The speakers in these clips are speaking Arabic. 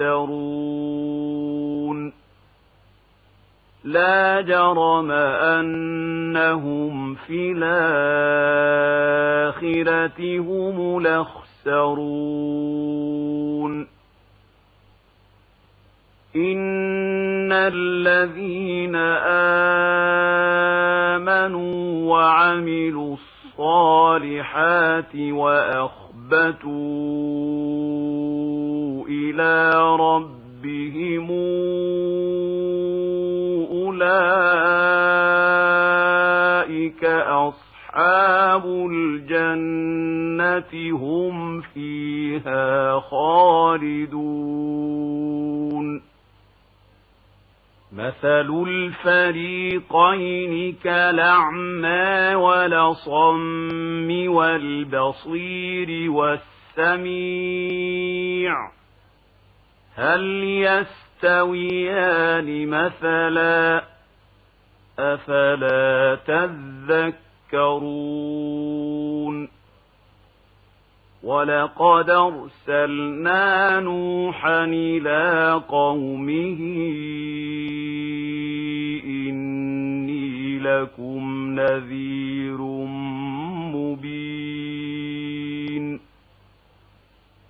يفترون. لا جرم أنهم في الآخرة هم الأخسرون. إن الذين آمنوا وعملوا الصالحات وأخبتوا إلى ربهم أولئك أصحاب الجنة هم فيها خالدون. مثل الفريقين كالأعمى ولصم والبصير والسميع. هل يستويان مثلا أفلا تذكرون ولقد أرسلنا نوحا إلى قومه إني لكم نذير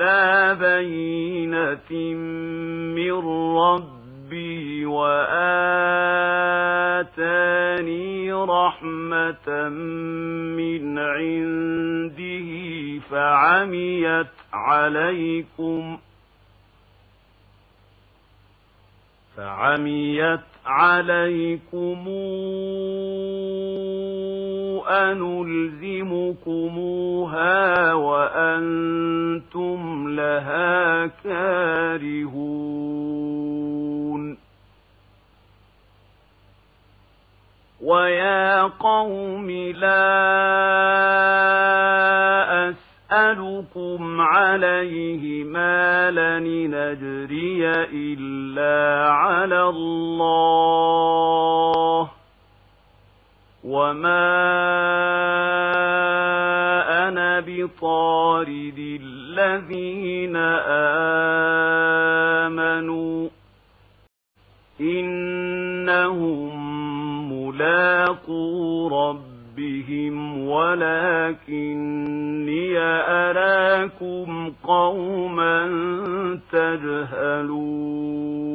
على بينة من ربي وآتاني رحمة من عنده فعميت عليكم فعميت عليكم أنلزمكموها وأنتم لها كارهون. ويا قوم لا أسألكم عليه مالا نجري إلا على الله. وما أنا بطارد الذين آمنوا إن أنهم ملاقو ربهم ولكني أراكم قوما تجهلون